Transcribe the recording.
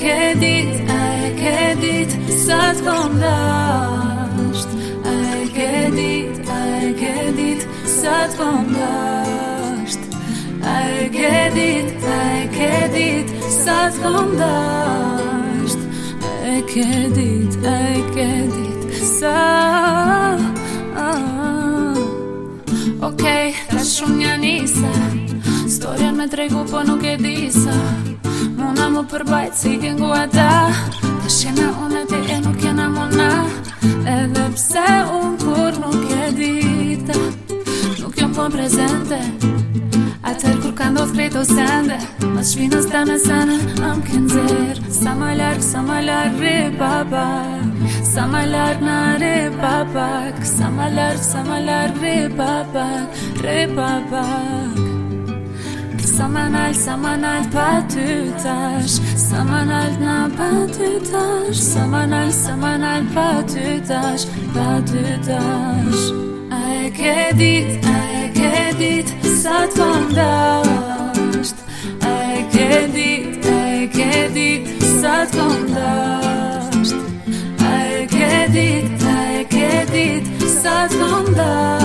ke dit, a e ke dit, sa të kom dasht A e ke dit, a e ke dit, sa të kom dasht A e ke dit, a e ke dit, sa të kom dasht A e ke dit, a e ke dit, sa Okej, ah. okay, ta shumë një njësa Storjen me tregu, po nuk e disa më përbajtë si i ngu e da Të shena unë e ti e nuk jena mona Edhe pse unë kur nuk e dita Nuk jom po prezente A tër kur ka ndodh krejt o sende Mas shvinë në stane sene Am kënë zër Sa më larkë, sa më larkë re babak Sa më larkë na re babak Sa më larkë, sa më larkë re babak Re babak Samanal, samanal pas de tâche Samanal n'a pas de tâche Samanal, samanal pas de tâche Pas de tâche Ay kedit, ay kedit Sa t'kondasht Ay kedit, ay kedit Sa t'kondasht Ay kedit, ay kedit Sa t'kondasht